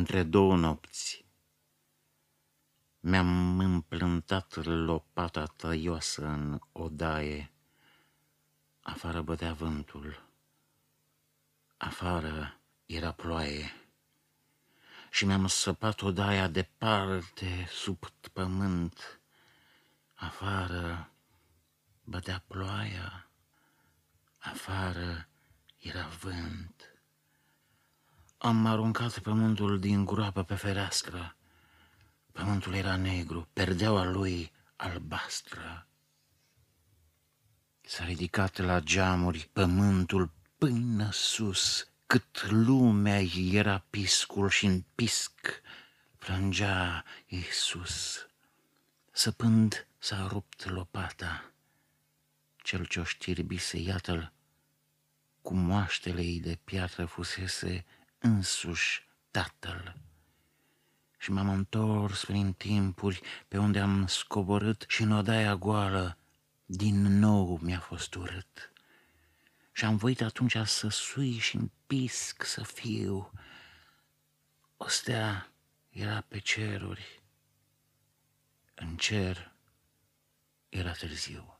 între două nopți. Mi-am împlântat lopata tăioasă în odaie. Afară bătea vântul. Afară era ploaie. Și mi-am săpat odaia departe, sub pământ. Afară bătea ploaia. Afară era vânt. Am aruncat pământul din groapă pe fereastră. Pământul era negru, perdeaua lui albastră. S-a ridicat la geamuri pământul până sus, cât lumea era piscul și în pisc plângea Iisus. Săpând s-a rupt lopata, cel ce-o știrbise, iată-l, cu moaștele de piatră fusese însuși tatăl. Și m-am întors prin timpuri pe unde am scoborât și în odaia goală din nou mi-a fost urât. Și am voit atunci să sui și în pisc să fiu. O stea era pe ceruri, în cer era târziu.